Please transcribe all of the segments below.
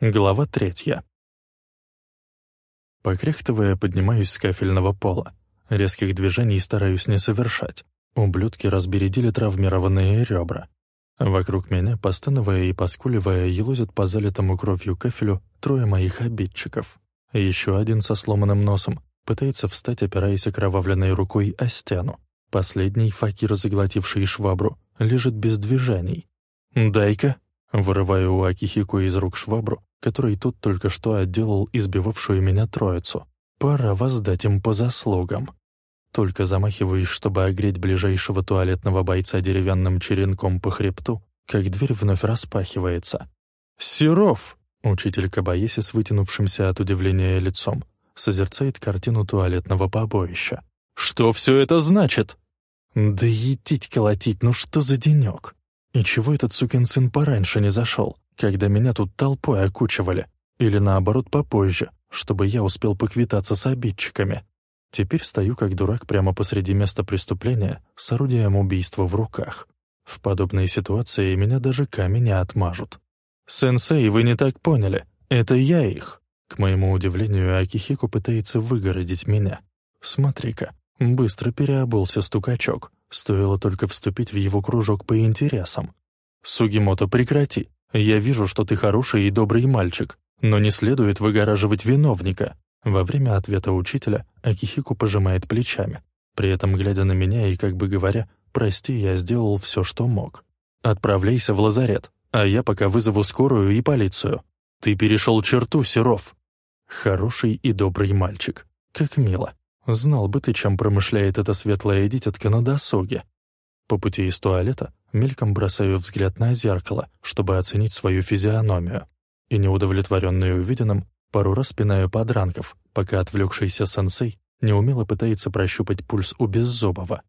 Глава третья. Покряхтывая, поднимаюсь с кафельного пола. Резких движений стараюсь не совершать. Ублюдки разбередили травмированные ребра. Вокруг меня, постановая и поскуливая, елозят по залитому кровью кафелю трое моих обидчиков. Еще один со сломанным носом пытается встать, опираясь окровавленной рукой о стену. Последний, факир, заглотивший швабру, лежит без движений. «Дай-ка!» Вырываю у Акихико из рук швабру, который тот только что отделал избивавшую меня троицу. Пора воздать им по заслугам. Только замахиваюсь, чтобы огреть ближайшего туалетного бойца деревянным черенком по хребту, как дверь вновь распахивается. «Серов!» — учитель Кабаеси с вытянувшимся от удивления лицом созерцает картину туалетного побоища. «Что все это значит?» «Да етить колотить, ну что за денек? И чего этот сукин сын пораньше не зашел, когда меня тут толпой окучивали? Или наоборот попозже, чтобы я успел поквитаться с обидчиками?» Теперь стою как дурак прямо посреди места преступления с орудием убийства в руках. В подобной ситуации меня даже камень отмажут. «Сенсей, вы не так поняли. Это я их!» К моему удивлению, Акихико пытается выгородить меня. Смотри-ка, быстро переобулся стукачок. Стоило только вступить в его кружок по интересам. «Сугимото, прекрати. Я вижу, что ты хороший и добрый мальчик, но не следует выгораживать виновника. Во время ответа учителя Акихику пожимает плечами, при этом глядя на меня и как бы говоря «Прости, я сделал все, что мог. Отправляйся в лазарет, а я пока вызову скорую и полицию. Ты перешел черту, Серов». Хороший и добрый мальчик. Как мило. Знал бы ты, чем промышляет эта светлая дитятка на досуге. По пути из туалета мельком бросаю взгляд на зеркало, чтобы оценить свою физиономию. И неудовлетворенный увиденным, Пару раз пинаю подранков, пока отвлекшийся сенсей неумело пытается прощупать пульс у Беззубова.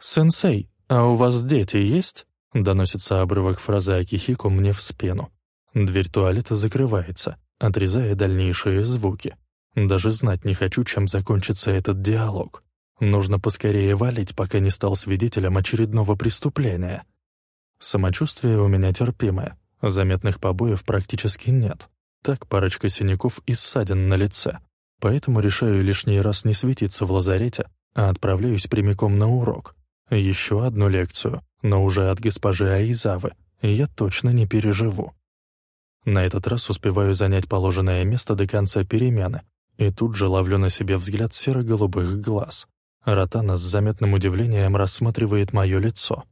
«Сенсей, а у вас дети есть?» — доносится обрывок фразы Акихико мне в спину. Дверь туалета закрывается, отрезая дальнейшие звуки. Даже знать не хочу, чем закончится этот диалог. Нужно поскорее валить, пока не стал свидетелем очередного преступления. Самочувствие у меня терпимое, заметных побоев практически нет. Так парочка синяков и ссадин на лице. Поэтому решаю лишний раз не светиться в лазарете, а отправляюсь прямиком на урок. Еще одну лекцию, но уже от госпожи Аизавы, я точно не переживу. На этот раз успеваю занять положенное место до конца перемены, и тут же ловлю на себе взгляд серо-голубых глаз. Ротана с заметным удивлением рассматривает мое лицо.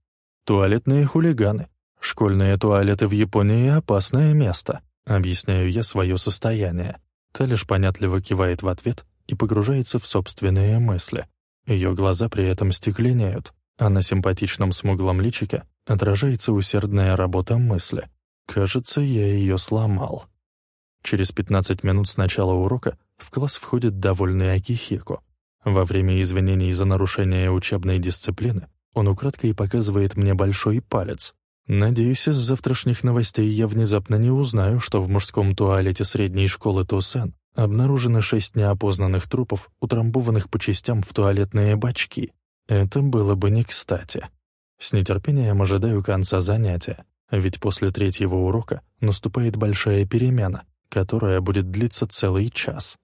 Туалетные хулиганы. Школьные туалеты в Японии — опасное место. Объясняю я свое состояние. Та лишь понятливо кивает в ответ и погружается в собственные мысли. Ее глаза при этом стекленеют, а на симпатичном смуглом личике отражается усердная работа мысли. Кажется, я ее сломал. Через 15 минут с начала урока в класс входит довольный Акихико. Во время извинений за нарушение учебной дисциплины он украдкой показывает мне большой палец, Надеюсь, из завтрашних новостей я внезапно не узнаю, что в мужском туалете средней школы Тосен обнаружено шесть неопознанных трупов, утрамбованных по частям в туалетные бачки. Это было бы не кстати. С нетерпением ожидаю конца занятия, ведь после третьего урока наступает большая перемена, которая будет длиться целый час.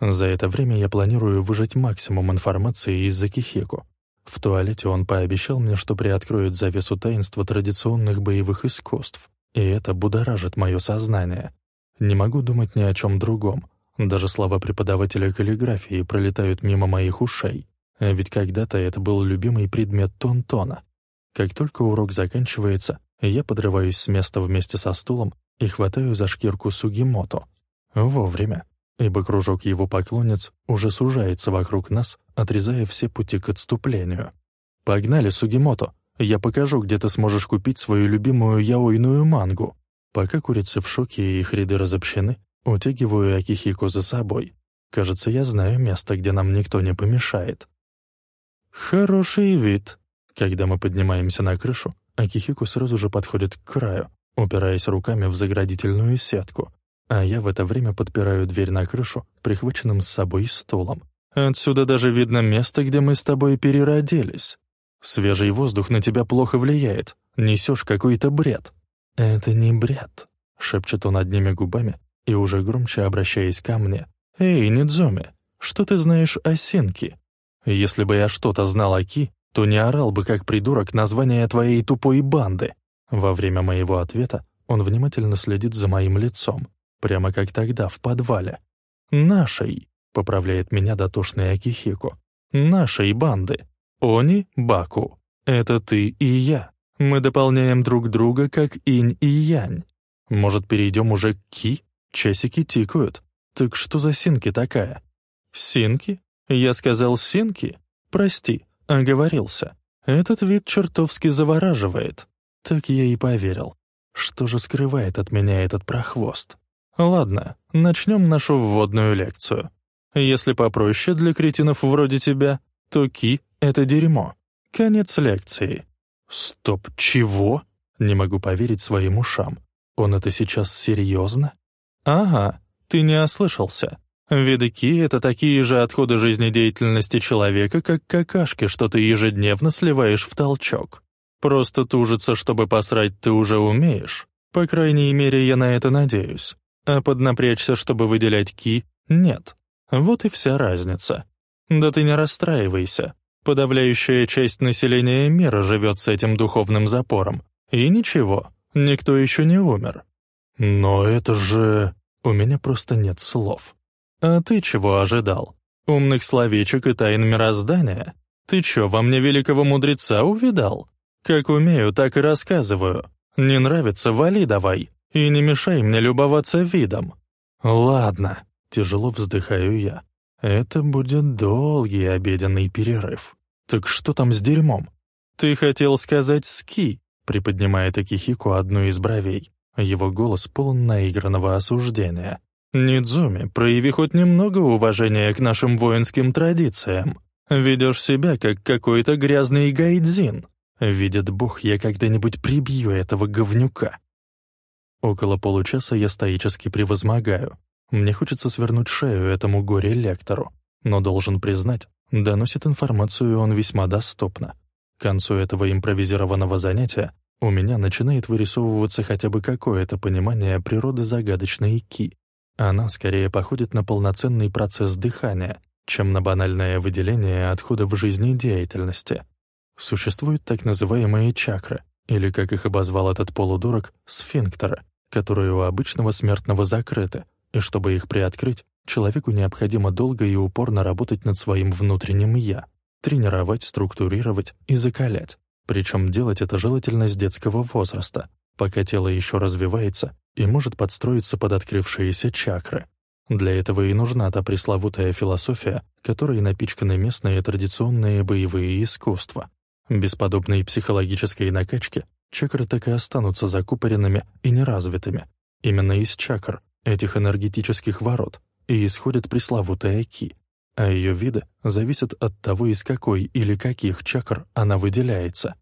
За это время я планирую выжать максимум информации из-за Кихеку, в туалете он пообещал мне, что приоткроет завесу таинства традиционных боевых искусств, и это будоражит мое сознание. Не могу думать ни о чем другом. Даже слова преподавателя каллиграфии пролетают мимо моих ушей. А ведь когда-то это был любимый предмет Тонтона. Как только урок заканчивается, я подрываюсь с места вместе со стулом и хватаю за шкирку Сугимото. Вовремя ибо кружок его поклонниц уже сужается вокруг нас, отрезая все пути к отступлению. «Погнали, Сугимото! Я покажу, где ты сможешь купить свою любимую яойную мангу!» Пока курицы в шоке и их ряды разобщены, утягиваю Акихико за собой. Кажется, я знаю место, где нам никто не помешает. «Хороший вид!» Когда мы поднимаемся на крышу, Акихико сразу же подходит к краю, упираясь руками в заградительную сетку, а я в это время подпираю дверь на крышу, прихваченным с собой стулом. Отсюда даже видно место, где мы с тобой переродились. Свежий воздух на тебя плохо влияет, несешь какой-то бред. Это не бред, шепчет он одними губами, и уже громче обращаясь ко мне. «Эй, Нидзуми, что ты знаешь о Синки? Если бы я что-то знал о Ки, то не орал бы как придурок название твоей тупой банды». Во время моего ответа он внимательно следит за моим лицом, прямо как тогда в подвале. «Нашей», — поправляет меня дотошный Акихико, «нашей банды. Они, Баку. Это ты и я. Мы дополняем друг друга, как инь и янь. Может, перейдем уже к ки? Часики тикают. Так что за синки такая? Синки? Я сказал синки? Прости, оговорился. Этот вид чертовски завораживает. Так я и поверил. Что же скрывает от меня этот прохвост? Ладно, начнем нашу вводную лекцию. Если попроще для кретинов вроде тебя, то ки — это дерьмо. Конец лекции. Стоп, чего? Не могу поверить своим ушам. Он это сейчас серьезно? Ага, ты не ослышался. Виды ки — это такие же отходы жизнедеятельности человека, как какашки, что ты ежедневно сливаешь в толчок. Просто тужиться, чтобы посрать, ты уже умеешь. По крайней мере, я на это надеюсь. А поднапрячься, чтобы выделять ки — нет. Вот и вся разница. Да ты не расстраивайся. Подавляющая часть населения мира живет с этим духовным запором. И ничего, никто еще не умер. Но это же... У меня просто нет слов. А ты чего ожидал? Умных словечек и тайн мироздания? Ты чё, во мне великого мудреца увидал? Как умею, так и рассказываю. Не нравится — вали давай. И не мешай мне любоваться видом. Ладно, тяжело вздыхаю я. Это будет долгий обеденный перерыв. Так что там с дерьмом? Ты хотел сказать «ски», приподнимает Акихико одну из бровей. Его голос полон наигранного осуждения. «Нидзуми, прояви хоть немного уважения к нашим воинским традициям. Ведешь себя, как какой-то грязный гайдзин. Видит Бог, я когда-нибудь прибью этого говнюка». Около получаса я стоически превозмогаю. Мне хочется свернуть шею этому горе-лектору, но должен признать, доносит информацию он весьма доступно. К концу этого импровизированного занятия у меня начинает вырисовываться хотя бы какое-то понимание природы загадочной ки. Она скорее походит на полноценный процесс дыхания, чем на банальное выделение отходов жизнедеятельности. Существуют так называемые чакры, или, как их обозвал этот полудурок, сфинктеры, которые у обычного смертного закрыты, и чтобы их приоткрыть, человеку необходимо долго и упорно работать над своим внутренним «я», тренировать, структурировать и закалять. Причем делать это желательно с детского возраста, пока тело еще развивается и может подстроиться под открывшиеся чакры. Для этого и нужна та пресловутая философия, которой напичканы местные традиционные боевые искусства. Без подобной психологической накачки чакры так и останутся закупоренными и неразвитыми. Именно из чакр этих энергетических ворот, и исходит пресловутая ки, а ее виды зависят от того, из какой или каких чакр она выделяется.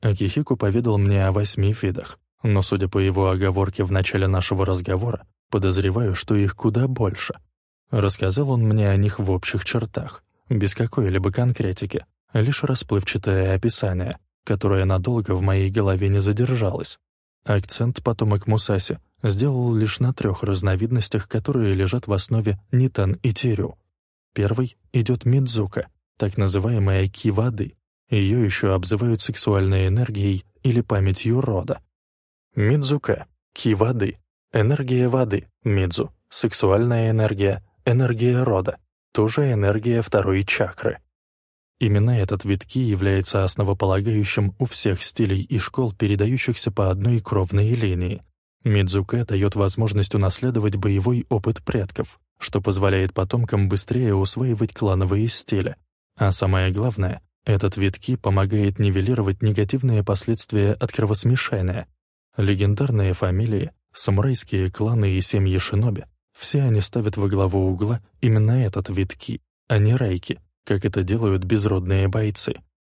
Акихику поведал мне о восьми видах, но, судя по его оговорке в начале нашего разговора, подозреваю, что их куда больше. Рассказал он мне о них в общих чертах, без какой-либо конкретики, лишь расплывчатое описание, которое надолго в моей голове не задержалось. Акцент потомок Мусаси сделал лишь на трех разновидностях, которые лежат в основе нитан и тирю. Первый идет мидзука, так называемая ки воды. Ее еще обзывают сексуальной энергией или памятью рода. Мидзука — ки воды, энергия воды, мидзу, сексуальная энергия, энергия рода, тоже энергия второй чакры. Именно этот вид ки является основополагающим у всех стилей и школ, передающихся по одной кровной линии, Мидзуке дает возможность унаследовать боевой опыт предков, что позволяет потомкам быстрее усваивать клановые стили. А самое главное, этот вид ки помогает нивелировать негативные последствия от кровосмешения. Легендарные фамилии, самурайские кланы и семьи шиноби — все они ставят во главу угла именно этот вид ки, а не райки, как это делают безродные бойцы.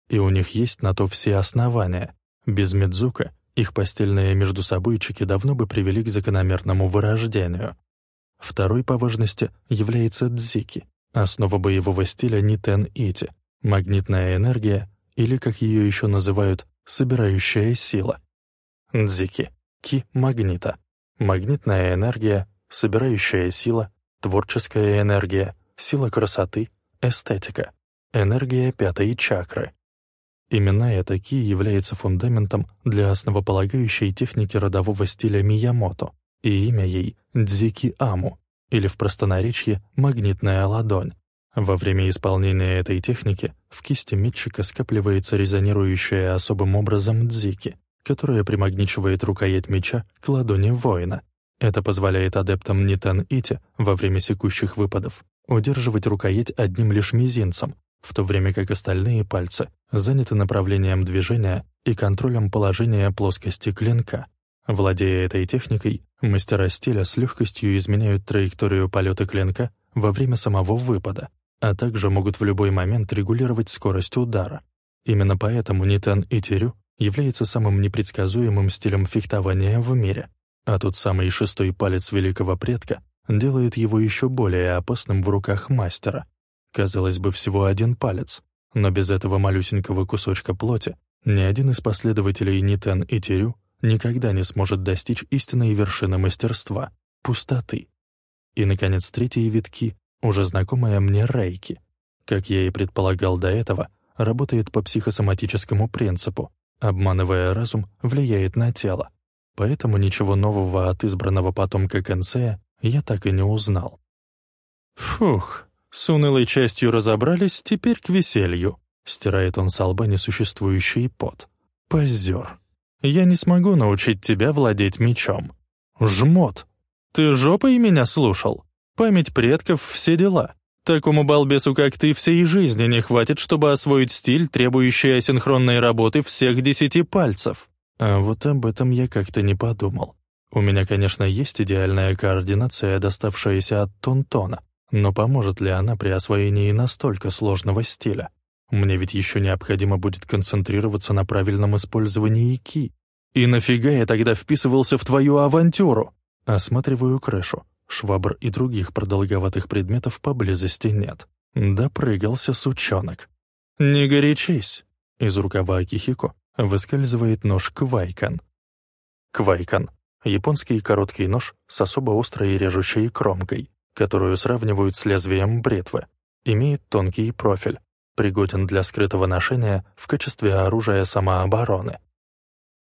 И у них есть на то все основания. Без Мидзука их постельные междусобойчики давно бы привели к закономерному вырождению. Второй по важности является дзики, основа боевого стиля нитен-ити, магнитная энергия или, как ее еще называют, собирающая сила. Дзики — ки магнита, магнитная энергия, собирающая сила, творческая энергия, сила красоты, эстетика, энергия пятой чакры. Именно это ки является фундаментом для основополагающей техники родового стиля Миямото, и имя ей — Дзики Аму, или в простонаречье «магнитная ладонь». Во время исполнения этой техники в кисти метчика скапливается резонирующая особым образом дзики, которая примагничивает рукоять меча к ладони воина. Это позволяет адептам Нитан-Ити во время секущих выпадов удерживать рукоять одним лишь мизинцем, в то время как остальные пальцы заняты направлением движения и контролем положения плоскости клинка. Владея этой техникой, мастера стиля с легкостью изменяют траекторию полета клинка во время самого выпада, а также могут в любой момент регулировать скорость удара. Именно поэтому Нитан и Терю является самым непредсказуемым стилем фехтования в мире, а тот самый шестой палец великого предка делает его еще более опасным в руках мастера. Казалось бы, всего один палец, но без этого малюсенького кусочка плоти ни один из последователей Нитен и Терю никогда не сможет достичь истинной вершины мастерства — пустоты. И, наконец, третьи витки, уже знакомая мне Рейки. Как я и предполагал до этого, работает по психосоматическому принципу. Обманывая разум, влияет на тело. Поэтому ничего нового от избранного потомка Кенсея я так и не узнал. Фух, с унылой частью разобрались, теперь к веселью. Стирает он с лба несуществующий пот. Позер. Я не смогу научить тебя владеть мечом. Жмот. Ты жопой меня слушал? Память предков — все дела. Такому балбесу, как ты, всей жизни не хватит, чтобы освоить стиль, требующий асинхронной работы всех десяти пальцев. А вот об этом я как-то не подумал. У меня, конечно, есть идеальная координация, доставшаяся от Тонтона, но поможет ли она при освоении настолько сложного стиля? Мне ведь еще необходимо будет концентрироваться на правильном использовании ки. И нафига я тогда вписывался в твою авантюру? Осматриваю крышу. Швабр и других продолговатых предметов поблизости нет. Допрыгался сучонок. «Не горячись!» Из рукава Акихико выскальзывает нож Квайкан. Квайкан — японский короткий нож с особо острой и режущей кромкой которую сравнивают с лезвием бритвы, имеет тонкий профиль, пригоден для скрытого ношения в качестве оружия самообороны.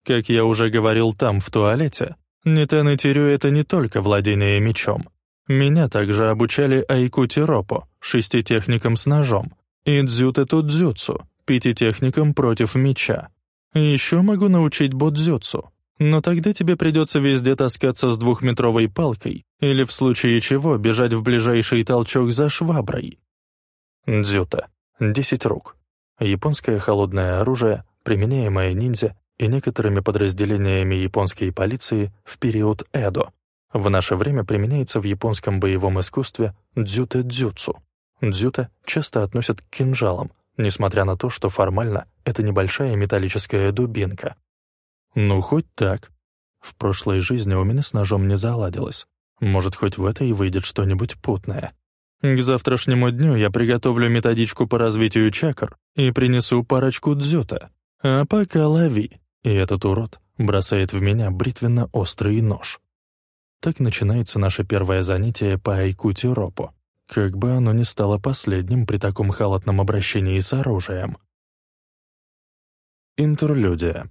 Как я уже говорил там, в туалете, Нитен Тирю — это не только владение мечом. Меня также обучали айку-тиропо, шести техникам с ножом, и дзюте-тудзюцу, пяти техникам против меча. Еще могу научить бодзюцу, но тогда тебе придется везде таскаться с двухметровой палкой или, в случае чего, бежать в ближайший толчок за шваброй. Дзюта. Десять рук. Японское холодное оружие, применяемое ниндзя и некоторыми подразделениями японской полиции в период Эдо. В наше время применяется в японском боевом искусстве дзюте-дзюцу. Дзюта часто относят к кинжалам, несмотря на то, что формально это небольшая металлическая дубинка. Ну, хоть так. В прошлой жизни у меня с ножом не заладилось. Может, хоть в этой выйдет что-нибудь путное. К завтрашнему дню я приготовлю методичку по развитию чакр и принесу парочку дзюта. А пока лови. И этот урод бросает в меня бритвенно-острый нож. Так начинается наше первое занятие по айкути-ропу. Как бы оно ни стало последним при таком халатном обращении с оружием. Интерлюдия.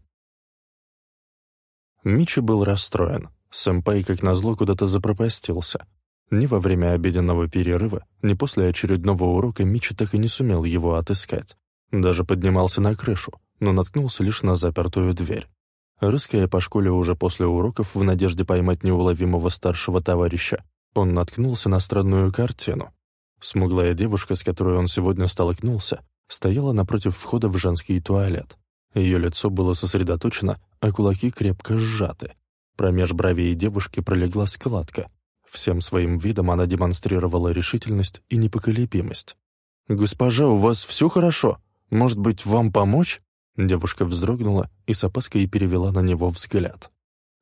Мичи был расстроен. Сэмпай, как назло, куда-то запропастился. Ни во время обеденного перерыва, ни после очередного урока Мичи так и не сумел его отыскать. Даже поднимался на крышу, но наткнулся лишь на запертую дверь. Рыская по школе уже после уроков в надежде поймать неуловимого старшего товарища, он наткнулся на странную картину. Смуглая девушка, с которой он сегодня столкнулся, стояла напротив входа в женский туалет. Ее лицо было сосредоточено, а кулаки крепко сжаты. Промеж бровей девушки пролегла складка. Всем своим видом она демонстрировала решительность и непоколебимость. «Госпожа, у вас все хорошо? Может быть, вам помочь?» Девушка вздрогнула и с опаской перевела на него взгляд.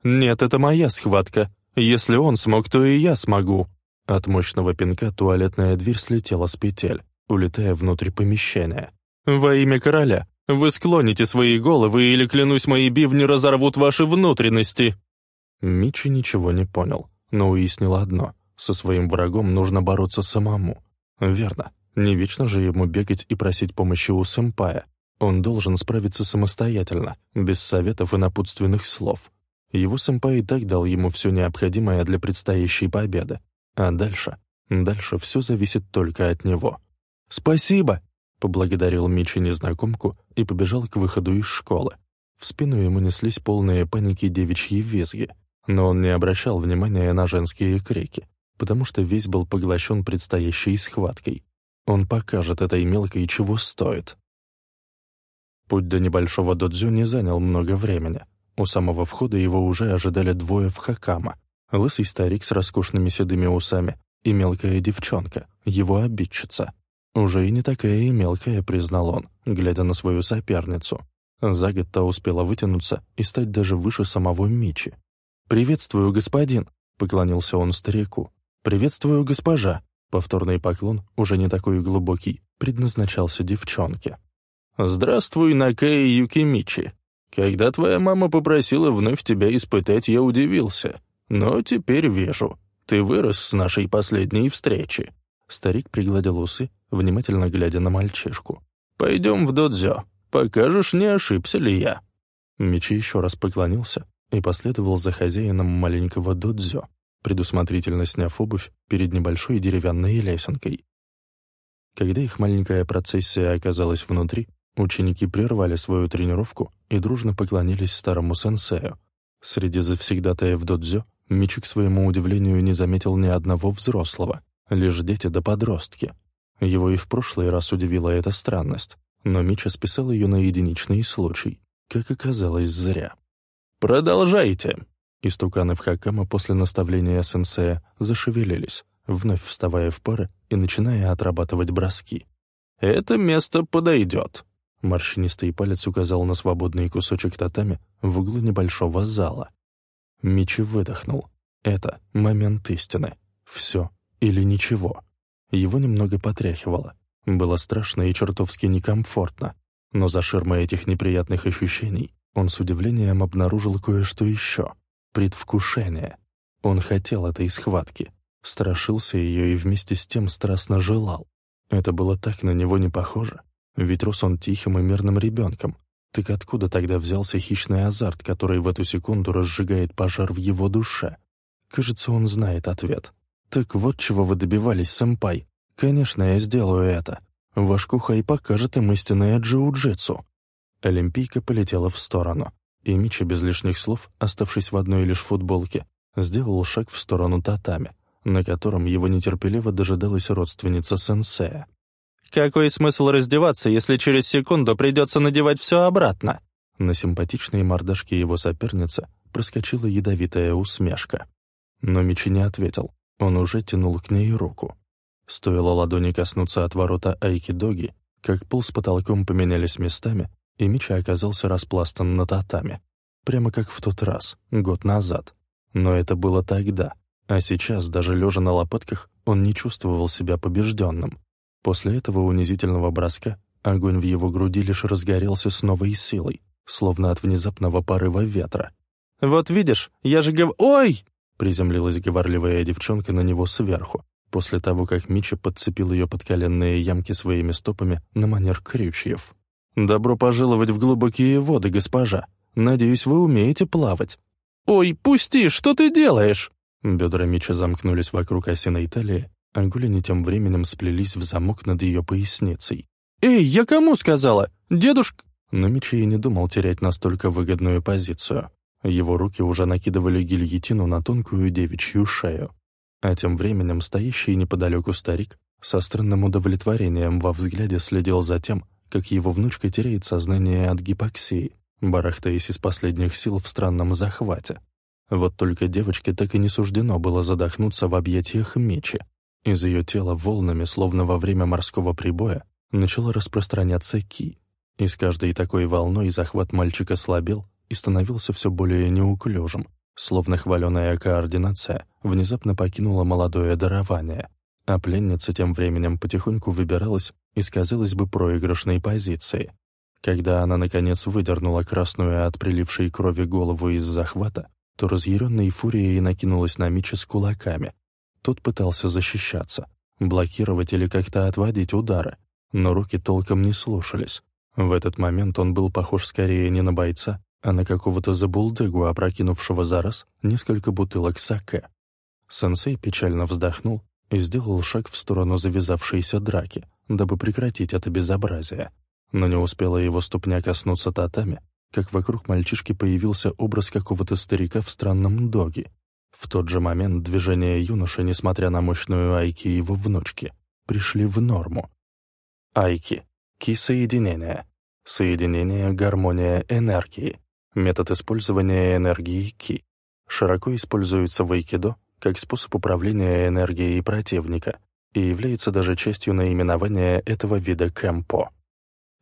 «Нет, это моя схватка. Если он смог, то и я смогу». От мощного пинка туалетная дверь слетела с петель, улетая внутрь помещения. «Во имя короля, вы склоните свои головы, или, клянусь, мои бивни разорвут ваши внутренности!» Мичи ничего не понял. но уяснил одно — со своим врагом нужно бороться самому. Верно, не вечно же ему бегать и просить помощи у сэмпая. Он должен справиться самостоятельно, без советов и напутственных слов. Его сэмпай и так дал ему все необходимое для предстоящей победы. А дальше? Дальше все зависит только от него. «Спасибо!» — поблагодарил Мичи незнакомку и побежал к выходу из школы. В спину ему неслись полные паники девичьи визги, но он не обращал внимания на женские крики, потому что весь был поглощен предстоящей схваткой. Он покажет этой мелкой, чего стоит. Путь до небольшого додзю не занял много времени. У самого входа его уже ожидали двое в хакама. Лысый старик с роскошными седыми усами и мелкая девчонка, его обидчица. Уже и не такая и мелкая, признал он, глядя на свою соперницу. За год та успела вытянуться и стать даже выше самого Мичи. «Приветствую, господин!» — поклонился он старику. «Приветствую, госпожа!» Повторный поклон, уже не такой глубокий, предназначался девчонке. «Здравствуй, Накэй Юкимичи. Когда твоя мама попросила вновь тебя испытать, я удивился. Но теперь вижу. Ты вырос с нашей последней встречи». Старик пригладил усы, внимательно глядя на мальчишку. «Пойдем в додзё. Покажешь, не ошибся ли я». Мичи еще раз поклонился и последовал за хозяином маленького додзё предусмотрительно сняв обувь перед небольшой деревянной лесенкой. Когда их маленькая процессия оказалась внутри, ученики прервали свою тренировку и дружно поклонились старому сенсею. Среди завсегдатаев додзё Мичи, к своему удивлению, не заметил ни одного взрослого, лишь дети да подростки. Его и в прошлый раз удивила эта странность, но Мича списал ее на единичный случай, как оказалось, зря. «Продолжайте!» Истуканы в Хакама после наставления сенсея зашевелились, вновь вставая в пары и начиная отрабатывать броски. «Это место подойдет!» Морщинистый палец указал на свободный кусочек татами в углу небольшого зала. Мичи выдохнул. Это момент истины. Все или ничего. Его немного потряхивало. Было страшно и чертовски некомфортно. Но за ширмой этих неприятных ощущений он с удивлением обнаружил кое-что еще — предвкушение. Он хотел этой схватки, страшился ее и вместе с тем страстно желал. Это было так на него не похоже, ведь рос он тихим и мирным ребенком. Так откуда тогда взялся хищный азарт, который в эту секунду разжигает пожар в его душе? Кажется, он знает ответ. «Так вот чего вы добивались, сэмпай. Конечно, я сделаю это. Ваш Кухай покажет им истинное джиу-джитсу». Олимпийка полетела в сторону. И Мичи без лишних слов, оставшись в одной лишь футболке, сделал шаг в сторону татами, на котором его нетерпеливо дожидалась родственница сенсея. «Какой смысл раздеваться, если через секунду придется надевать все обратно?» На симпатичной мордашке его соперницы проскочила ядовитая усмешка. Но Мичи не ответил, он уже тянул к ней руку. Стоило ладони коснуться от ворота Айки-доги, как пол с потолком поменялись местами, и Мича оказался распластан на татами. Прямо как в тот раз, год назад. Но это было тогда. А сейчас, даже лежа на лопатках, он не чувствовал себя побежденным. После этого унизительного броска огонь в его груди лишь разгорелся с новой силой, словно от внезапного порыва ветра. «Вот видишь, я же гов... Ой!» Приземлилась говорливая девчонка на него сверху, после того, как Мича подцепил ее подколенные ямки своими стопами на манер крючьев. «Добро пожаловать в глубокие воды, госпожа. Надеюсь, вы умеете плавать». «Ой, пусти, что ты делаешь?» Бедра Мича замкнулись вокруг осиной талии, а голени тем временем сплелись в замок над ее поясницей. «Эй, я кому сказала? Дедушка...» Но Мичи и не думал терять настолько выгодную позицию. Его руки уже накидывали гильотину на тонкую девичью шею. А тем временем стоящий неподалеку старик со странным удовлетворением во взгляде следил за тем, как его внучка теряет сознание от гипоксии, барахтаясь из последних сил в странном захвате. Вот только девочке так и не суждено было задохнуться в объятиях мечи. Из ее тела волнами, словно во время морского прибоя, начала распространяться ки. И с каждой такой волной захват мальчика слабел и становился все более неуклюжим, словно хваленая координация внезапно покинула молодое дарование. А пленница тем временем потихоньку выбиралась из, казалось бы, проигрышной позиции. Когда она, наконец, выдернула красную от прилившей крови голову из захвата, то разъяренной фурией накинулась на Мича с кулаками. Тот пытался защищаться, блокировать или как-то отводить удары, но руки толком не слушались. В этот момент он был похож скорее не на бойца, а на какого-то забулдыгу, опрокинувшего за раз несколько бутылок саке. Сенсей печально вздохнул и сделал шаг в сторону завязавшейся драки, дабы прекратить это безобразие. Но не успела его ступня коснуться татами, как вокруг мальчишки появился образ какого-то старика в странном доге. В тот же момент движения юноши, несмотря на мощную айки его внучки, пришли в норму. Айки — ки-соединение. Соединение, гармония, энергии. Метод использования энергии ки. Широко используется в айкидо как способ управления энергией противника и является даже частью наименования этого вида кэмпо.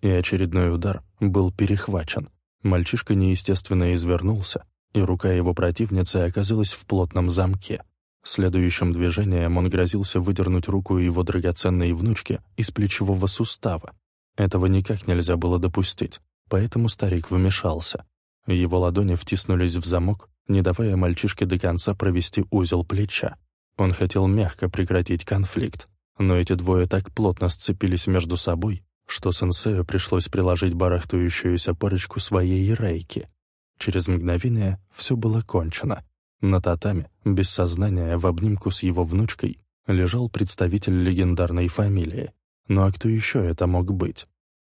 И очередной удар был перехвачен. Мальчишка неестественно извернулся, и рука его противницы оказалась в плотном замке. Следующим движением он грозился выдернуть руку его драгоценной внучки из плечевого сустава. Этого никак нельзя было допустить, поэтому старик вмешался. Его ладони втиснулись в замок, не давая мальчишке до конца провести узел плеча. Он хотел мягко прекратить конфликт, но эти двое так плотно сцепились между собой, что сенсею пришлось приложить барахтающуюся парочку своей рейки. Через мгновение все было кончено. На татами, без сознания, в обнимку с его внучкой, лежал представитель легендарной фамилии. Ну а кто еще это мог быть?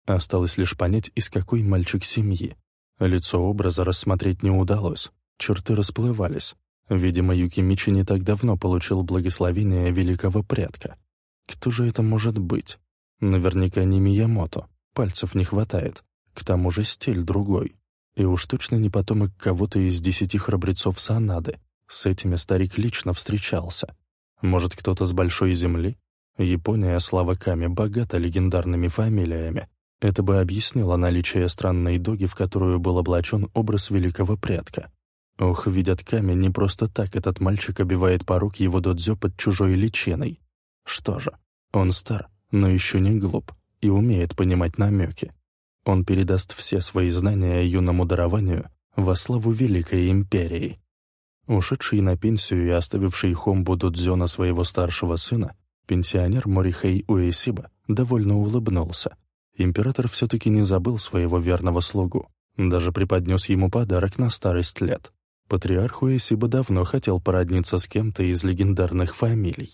Осталось лишь понять, из какой мальчик семьи. Лицо образа рассмотреть не удалось, черты расплывались. Видимо, Юки Мичи не так давно получил благословение великого предка. Кто же это может быть? Наверняка не Миямото, пальцев не хватает. К тому же стиль другой. И уж точно не потомок кого-то из десяти храбрецов Санады. С этими старик лично встречался. Может, кто-то с большой земли? Япония, слава Ками, богата легендарными фамилиями. Это бы объяснило наличие странной доги, в которую был облачен образ великого предка. Ох, видят Ками, не просто так этот мальчик обивает порог его додзё под чужой личиной. Что же, он стар, но еще не глуп и умеет понимать намеки. Он передаст все свои знания юному дарованию во славу Великой Империи. Ушедший на пенсию и оставивший Хомбу Дудзё на своего старшего сына, пенсионер Морихей Уэсиба довольно улыбнулся. Император все-таки не забыл своего верного слугу, даже преподнес ему подарок на старость лет. Патриарх Уэсиба давно хотел породниться с кем-то из легендарных фамилий.